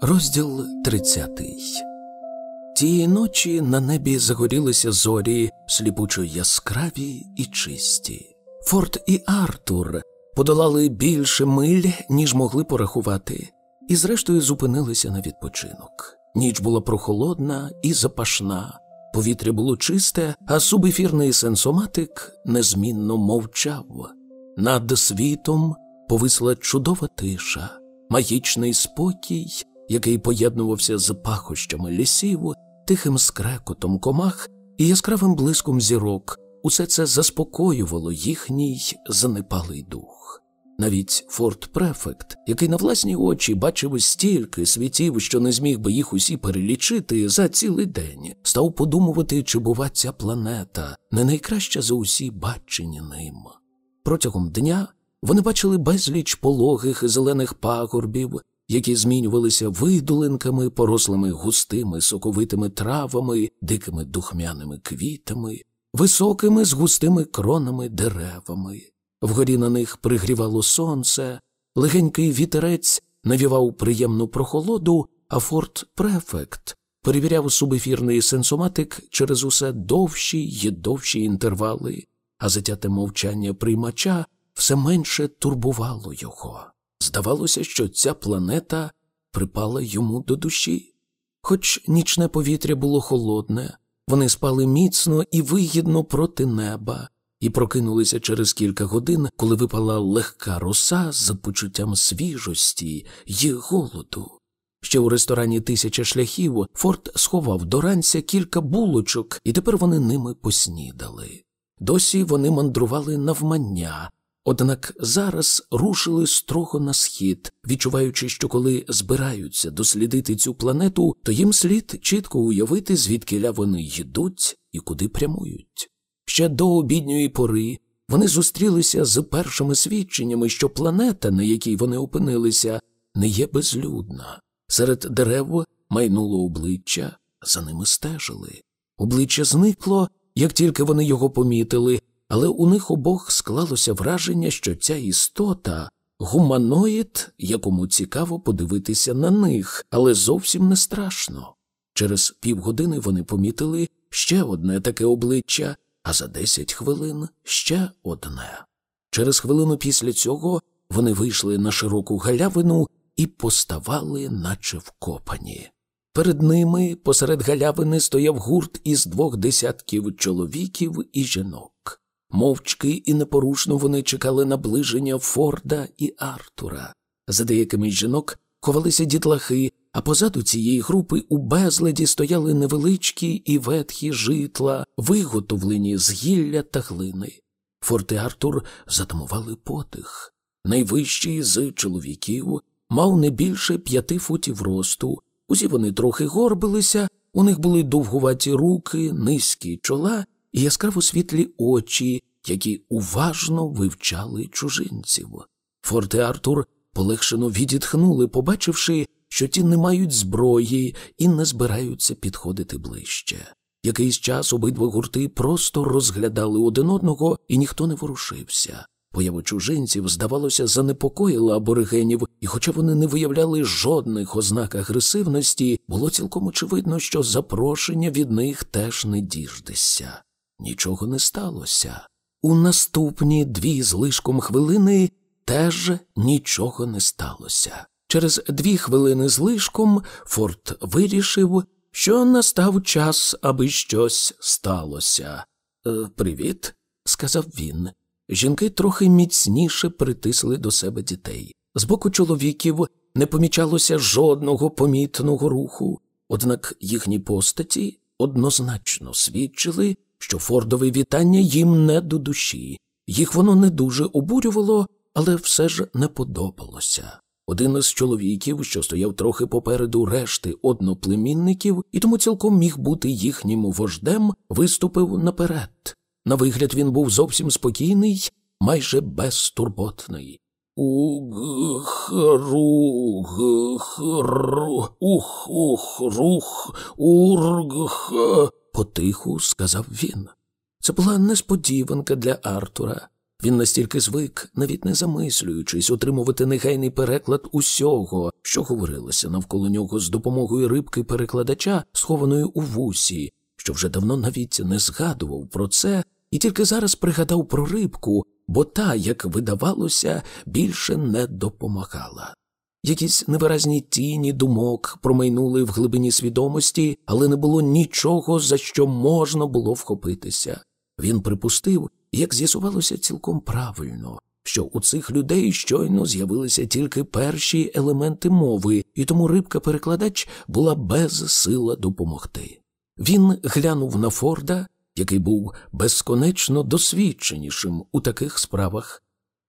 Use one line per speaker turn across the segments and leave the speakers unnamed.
Розділ 30 Тієї ночі на небі загорілися зорі, сліпучо яскраві і чисті. Форт і Артур подолали більше миль, ніж могли порахувати, і зрештою зупинилися на відпочинок. Ніч була прохолодна і запашна, повітря було чисте, а субефірний сенсоматик незмінно мовчав. Над світом повисла чудова тиша, магічний спокій, який поєднувався з пахощами лісів, тихим скрекотом комах і яскравим блиском зірок. Усе це заспокоювало їхній занепалий дух. Навіть Форт Префект, який на власні очі бачив стільки світів, що не зміг би їх усі перелічити за цілий день, став подумувати, чи бува ця планета не найкраща за усі бачені ним. Протягом дня вони бачили безліч пологих зелених пагорбів, які змінювалися видолинками, порослими густими соковитими травами, дикими духмяними квітами, високими з густими кронами деревами. Вгорі на них пригрівало сонце, легенький вітерець навівав приємну прохолоду, а форт Префект перевіряв субефірний сенсоматик через усе довші й довші інтервали, а затяте мовчання приймача все менше турбувало його. Здавалося, що ця планета припала йому до душі. Хоч нічне повітря було холодне, вони спали міцно і вигідно проти неба, і прокинулися через кілька годин, коли випала легка роса з почуттям свіжості й голоду. Ще у ресторані тисяча шляхів Форт сховав до ранця кілька булочок, і тепер вони ними поснідали. Досі вони мандрували навмання, однак зараз рушили строго на схід, відчуваючи, що коли збираються дослідити цю планету, то їм слід чітко уявити, звідкиля вони йдуть і куди прямують. Ще до обідньої пори вони зустрілися з першими свідченнями, що планета, на якій вони опинилися, не є безлюдна. Серед дерев майнуло обличчя, за ними стежили. Обличчя зникло, як тільки вони його помітили, але у них обох склалося враження, що ця істота гуманоїд, якому цікаво подивитися на них, але зовсім не страшно. Через півгодини вони помітили ще одне таке обличчя, а за десять хвилин ще одне. Через хвилину після цього вони вийшли на широку галявину і поставали, наче вкопані. Перед ними посеред галявини стояв гурт із двох десятків чоловіків і жінок. Мовчки і непорушно вони чекали наближення Форда і Артура. За деякими жінок ховалися дітлахи, а позаду цієї групи у безладі стояли невеличкі і ветхі житла, виготовлені з гілля та глини. Форт і Артур затамували потих. Найвищий з чоловіків мав не більше п'яти футів росту. Усі вони трохи горбилися, у них були довгуваті руки, низькі чола і яскраво світлі очі, які уважно вивчали чужинців. Форт і Артур полегшено відітхнули, побачивши, що ті не мають зброї і не збираються підходити ближче. Якийсь час обидва гурти просто розглядали один одного, і ніхто не ворушився. Поява чужинців, здавалося, занепокоїла аборигенів, і, хоча вони не виявляли жодних ознак агресивності, було цілком очевидно, що запрошення від них теж не діждеться. Нічого не сталося. У наступні дві з лишком хвилини теж нічого не сталося. Через дві хвилини з лишком Форт вирішив, що настав час, аби щось сталося. «Е, Привіт, сказав він. Жінки трохи міцніше притисли до себе дітей. З боку чоловіків не помічалося жодного помітного руху, однак їхні постаті однозначно свідчили, що Фордове вітання їм не до душі. Їх воно не дуже обурювало, але все ж не подобалося. Один із чоловіків, що стояв трохи попереду решти одноплемінників, і тому цілком міг бути їхнім вождем, виступив наперед. На вигляд він був зовсім спокійний, майже безтурботний. Угхру, потиху сказав він. Це була несподіванка для Артура. Він настільки звик, навіть не замислюючись, отримувати негайний переклад усього, що говорилося навколо нього з допомогою рибки перекладача, схованої у вусі, що вже давно навіть не згадував про це, і тільки зараз пригадав про рибку, бо та, як видавалося, більше не допомагала. Якісь невиразні тіні думок промайнули в глибині свідомості, але не було нічого, за що можна було вхопитися. Він припустив, як з'ясувалося цілком правильно, що у цих людей щойно з'явилися тільки перші елементи мови, і тому рибка-перекладач була без сила допомогти. Він глянув на Форда, який був безконечно досвідченішим у таких справах.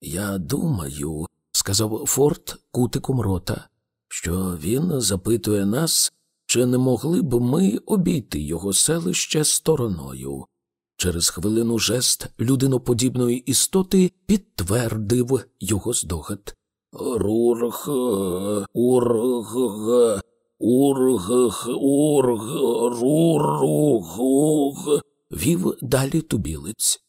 Я думаю, сказав Форд кутиком рота, що він запитує нас, чи не могли б ми обійти його селище стороною. Через хвилину жест людиноподібної істоти підтвердив його здогад. Рург, ург, ург, ург, руруг, вів далі тубілець.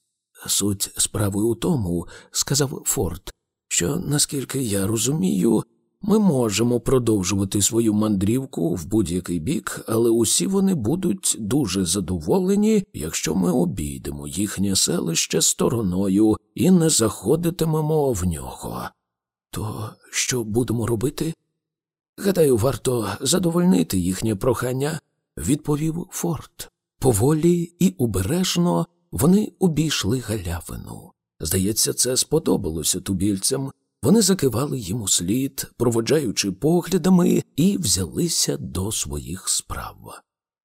Суть справи у тому, сказав Форд, що, наскільки я розумію, ми можемо продовжувати свою мандрівку в будь-який бік, але усі вони будуть дуже задоволені, якщо ми обійдемо їхнє селище стороною і не заходитимемо в нього. То що будемо робити? Гадаю, варто задовольнити їхнє прохання, відповів Форд. Поволі і убережно вони обійшли галявину. Здається, це сподобалося тубільцям. Вони закивали їм у слід, проводжаючи поглядами, і взялися до своїх справ.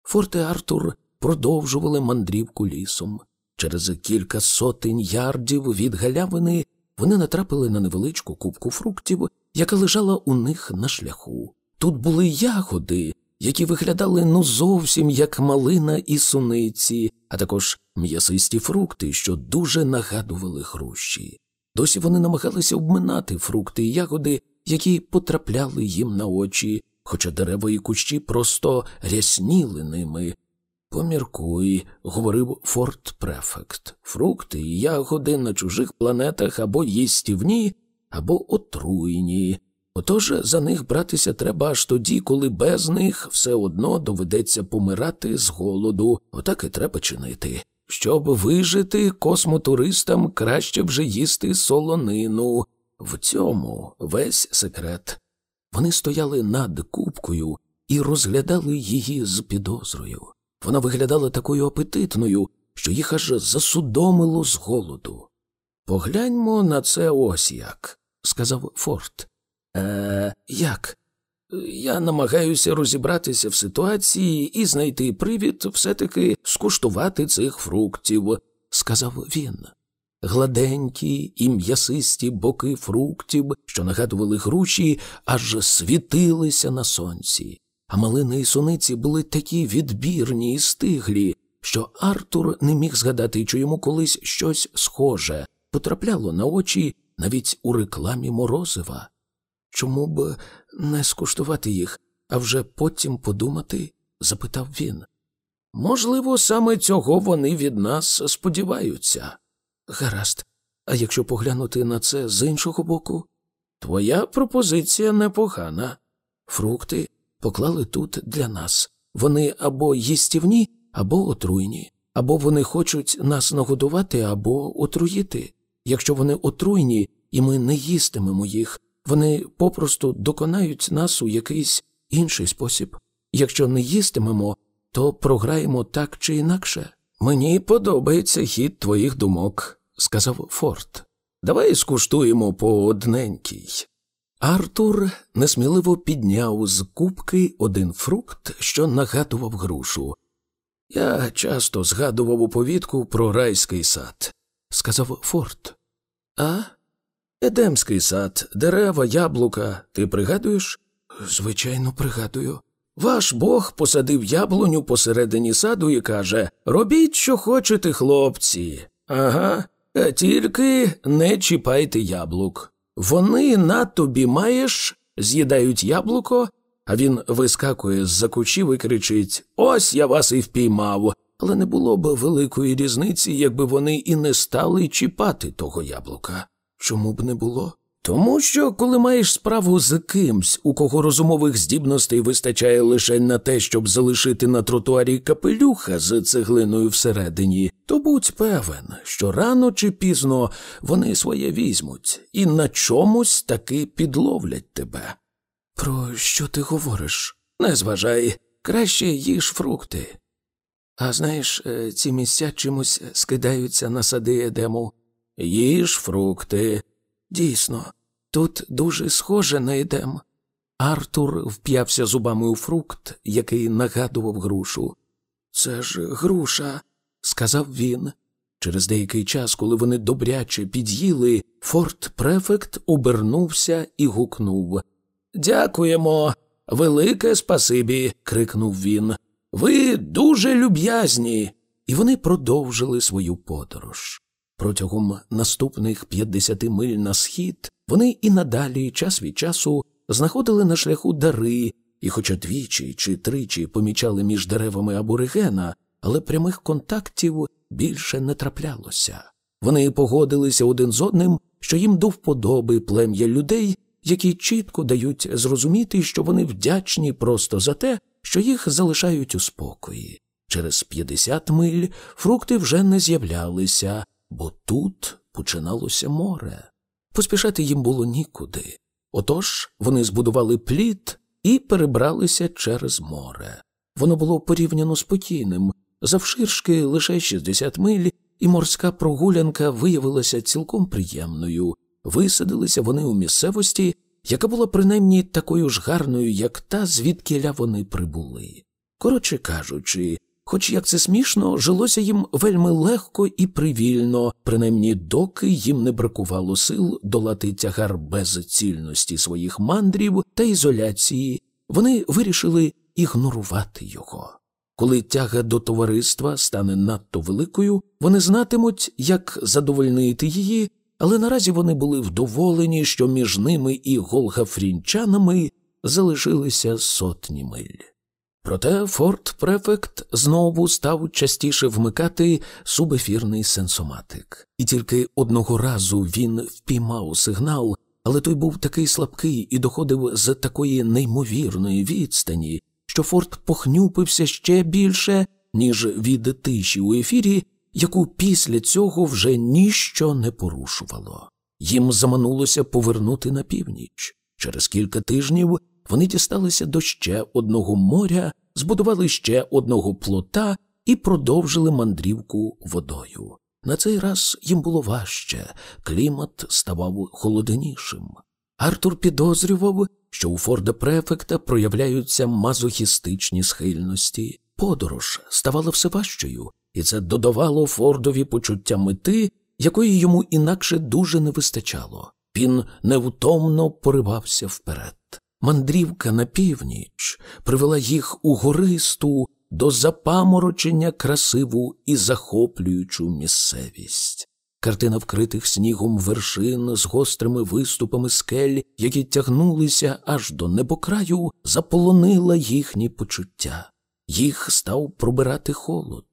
Форт і Артур продовжували мандрівку лісом. Через кілька сотень ярдів від галявини вони натрапили на невеличку кубку фруктів, яка лежала у них на шляху. Тут були ягоди, які виглядали ну зовсім як малина і суниці, а також м'ясисті фрукти, що дуже нагадували груші. Досі вони намагалися обминати фрукти і ягоди, які потрапляли їм на очі, хоча дерева і кущі просто рясніли ними. Поміркуй, говорив Форт Префект, фрукти і ягоди на чужих планетах або їстівні, або отруйні. Отож за них братися треба аж тоді, коли без них все одно доведеться помирати з голоду, отак і треба чинити. Щоб вижити космотуристам краще вже їсти солонину. В цьому весь секрет. Вони стояли над кубкою і розглядали її з підозрою. Вона виглядала такою апетитною, що їх аж засудомило з голоду. Погляньмо на це ось як, сказав Форт. Е, як? Я намагаюся розібратися в ситуації і знайти привід все-таки скуштувати цих фруктів, сказав він. Гладенькі і м'ясисті боки фруктів, що нагадували груші, аж світилися на сонці, а малини і суниці були такі відбірні і стиглі, що Артур не міг згадати, чи йому колись щось схоже потрапляло на очі навіть у рекламі морозива. Чому б не скуштувати їх, а вже потім подумати? запитав він. Можливо, саме цього вони від нас сподіваються. Гаразд, а якщо поглянути на це з іншого боку, твоя пропозиція непогана. Фрукти поклали тут для нас. Вони або їстівні, або отруйні, або вони хочуть нас нагодувати, або отруїти. Якщо вони отруйні, і ми не їстимемо їх, вони попросту доконають нас у якийсь інший спосіб. Якщо не їстимемо, то програємо так чи інакше. Мені подобається хід твоїх думок, сказав Форд. Давай скуштуємо по одненькій. Артур несміливо підняв з кубки один фрукт, що нагадував грушу. Я часто згадував оповідку про райський сад, сказав Форд. А? Едемський сад, дерева, яблука. Ти пригадуєш? Звичайно, пригадую. Ваш Бог посадив яблуню посередині саду і каже Робіть, що хочете, хлопці. Ага, тільки не чіпайте яблук. Вони на тобі маєш, з'їдають яблуко, а він вискакує з за кучів і кричить Ось я вас і впіймав. але не було б великої різниці, якби вони і не стали чіпати того яблука. Чому б не було? Тому що, коли маєш справу з кимсь, у кого розумових здібностей вистачає лише на те, щоб залишити на тротуарі капелюха з цеглиною всередині, то будь певен, що рано чи пізно вони своє візьмуть і на чомусь таки підловлять тебе. Про що ти говориш? Не зважай, краще їж фрукти. А знаєш, е, ці місця чимось скидаються на сади Едему. Їж фрукти. Дійсно, тут дуже схоже на Едем. Артур вп'явся зубами у фрукт, який нагадував грушу. Це ж груша, сказав він. Через деякий час, коли вони добряче під'їли, форт префект обернувся і гукнув Дякуємо, велике спасибі. крикнув він. Ви дуже люб'язні. І вони продовжили свою подорож. Протягом наступних 50 миль на схід вони і надалі час від часу знаходили на шляху дари, і, хоча двічі чи тричі помічали між деревами аборигена, але прямих контактів більше не траплялося. Вони погодилися один з одним, що їм до вподоби плем'я людей, які чітко дають зрозуміти, що вони вдячні просто за те, що їх залишають у спокої. Через 50 миль фрукти вже не з'являлися, бо тут починалося море. Поспішати їм було нікуди. Отож вони збудували плід і перебралися через море. Воно було порівняно спокійним, завширшки лише 60 миль, і морська прогулянка виявилася цілком приємною. Висадилися вони у місцевості, яка була принаймні такою ж гарною, як та, звідкиля вони прибули. Коротше кажучи, хоч як це смішно, жилося їм вельми легко і привільно, принаймні доки їм не бракувало сил долати тягар безцільності своїх мандрів та ізоляції, вони вирішили ігнорувати його. Коли тяга до товариства стане надто великою, вони знатимуть, як задовольнити її, але наразі вони були вдоволені, що між ними і голгафрінчанами залишилися сотні миль. Проте Форт Префект знову став частіше вмикати субефірний сенсоматик, і тільки одного разу він впіймав сигнал, але той був такий слабкий і доходив з такої неймовірної відстані, що Форт похнюпився ще більше, ніж від тиші у ефірі, яку після цього вже ніщо не порушувало. Їм заманулося повернути на північ. Через кілька тижнів вони дісталися до ще одного моря, збудували ще одного плота і продовжили мандрівку водою. На цей раз їм було важче, клімат ставав холоднішим. Артур підозрював, що у Форда Префекта проявляються мазохістичні схильності. Подорож ставала все важчою, і це додавало Фордові почуття мети, якої йому інакше дуже не вистачало. Він невтомно поривався вперед. Мандрівка на північ привела їх у гористу до запаморочення красиву і захоплюючу місцевість. Картина вкритих снігом вершин з гострими виступами скель, які тягнулися аж до небокраю, заполонила їхні почуття. Їх став пробирати холод.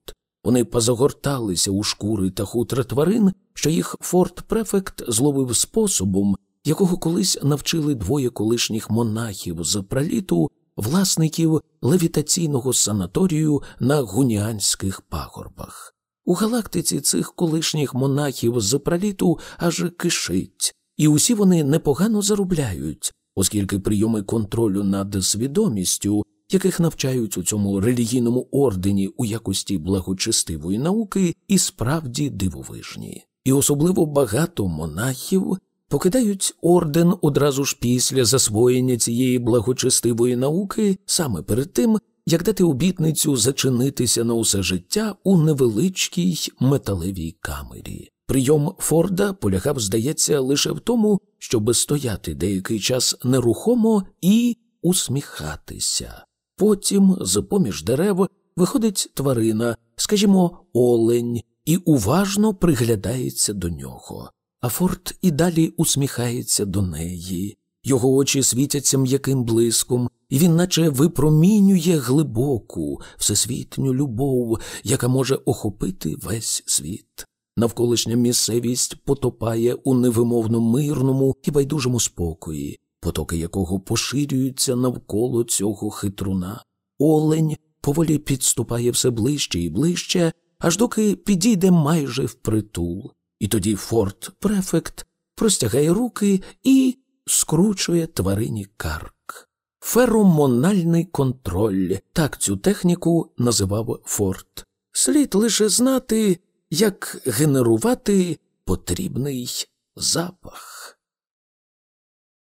Вони позагорталися у шкури та хутра тварин, що їх форт префект зловив способом, якого колись навчили двоє колишніх монахів з праліту, власників левітаційного санаторію на гуніанських пагорбах. У галактиці цих колишніх монахів з праліту аж кишить, і усі вони непогано заробляють, оскільки прийоми контролю над свідомістю яких навчають у цьому релігійному ордені у якості благочестивої науки, і справді дивовижні. І особливо багато монахів покидають орден одразу ж після засвоєння цієї благочестивої науки, саме перед тим, як дати обітницю зачинитися на усе життя у невеличкій металевій камері. Прийом Форда полягав, здається, лише в тому, щоб стояти деякий час нерухомо і усміхатися. Потім, з поміж дерев, виходить тварина, скажімо, олень, і уважно приглядається до нього. А Форт і далі усміхається до неї. Його очі світяться м'яким блиском, і він наче випромінює глибоку, всесвітню любов, яка може охопити весь світ. Навколишня місцевість потопає у невимовно мирному і байдужому спокої, потоки якого поширюються навколо цього хитруна. Олень поволі підступає все ближче і ближче, аж доки підійде майже впритул. І тоді форт префект простягає руки і скручує тварині карк. Феромональний контроль так цю техніку називав Форт. Слід лише знати, як генерувати потрібний запах.